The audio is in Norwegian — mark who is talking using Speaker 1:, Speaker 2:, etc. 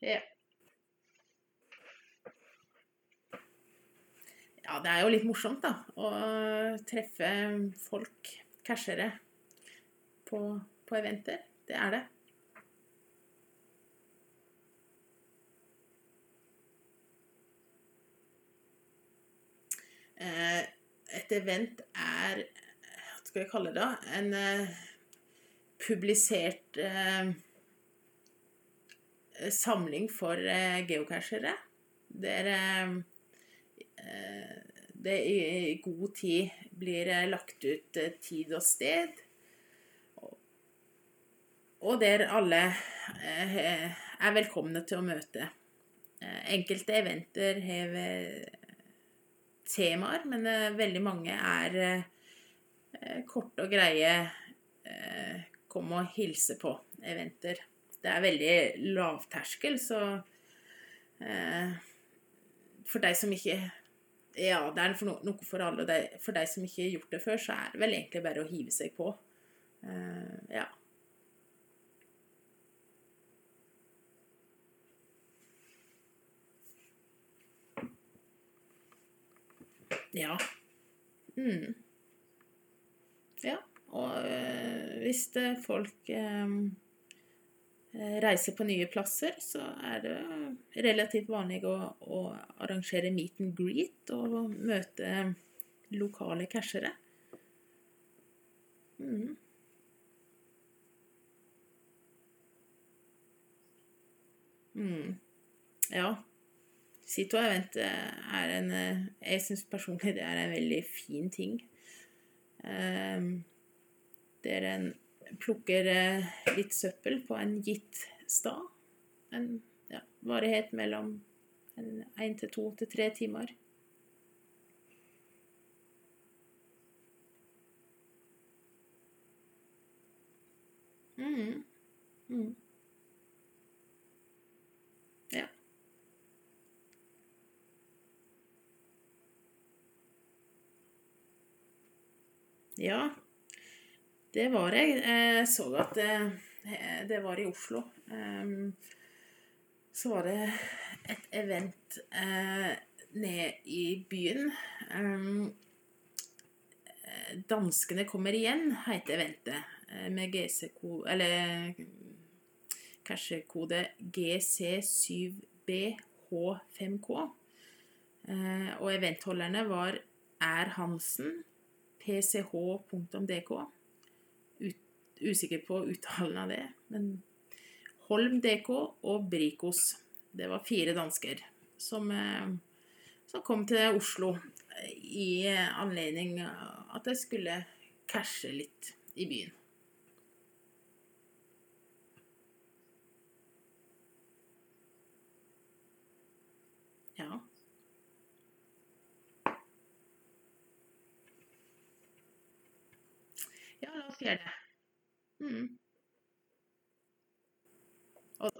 Speaker 1: Ja. Ja, det er jo litt morsomt, da. Å treffe folk, cashere, på, på eventer. Det er det. Eh, et event er Hva skal jeg kalle det? da? En eh, publisert eh, samling for eh, geocachere. Der eh, det i god tid blir eh, lagt ut tid og sted. Og der alle er velkomne til å møte. Enkelte eventer har temaer, men veldig mange er korte og greie kom og hilse på eventer. Det er veldig lavterskel, så eh, for deg som ikke Ja, det er noe for alle. Det, For deg som ikke har gjort det før, så er det vel egentlig bare å hive seg på. Eh, ja. Ja. Mm. Ja, og øh, hvis det folk øh, reiser på nye plasser, så er det relativt vanlig å, å arrangere meet and greet og møte lokale cashere. Mm. Mm. Ja. Sito Event eh, er en eh, Jeg syns personlig det er en veldig fin ting. Um, er en plukker eh, litt søppel på en gitt stad. En ja, varighet mellom én til to til tre timer. Mm. Mm. Ja. Ja, det var jeg. Jeg så at det, det var i Oslo. Ehm, Så var det et event nede ned i byen. Ehm, eh, Danskene kommer igjen, heter eventet. eh, Med GC-kode Eller cashekode GC7BH5K. Eh, Og eventholderne var R. Hansen, pch.dk. Usikker på uttalen av det, men Holm DK og Brikos. Det var fire dansker som, eh, som kom til Oslo i anledning at jeg skulle cashe litt i byen. Ja. Ja, la oss gjøre det. Mm.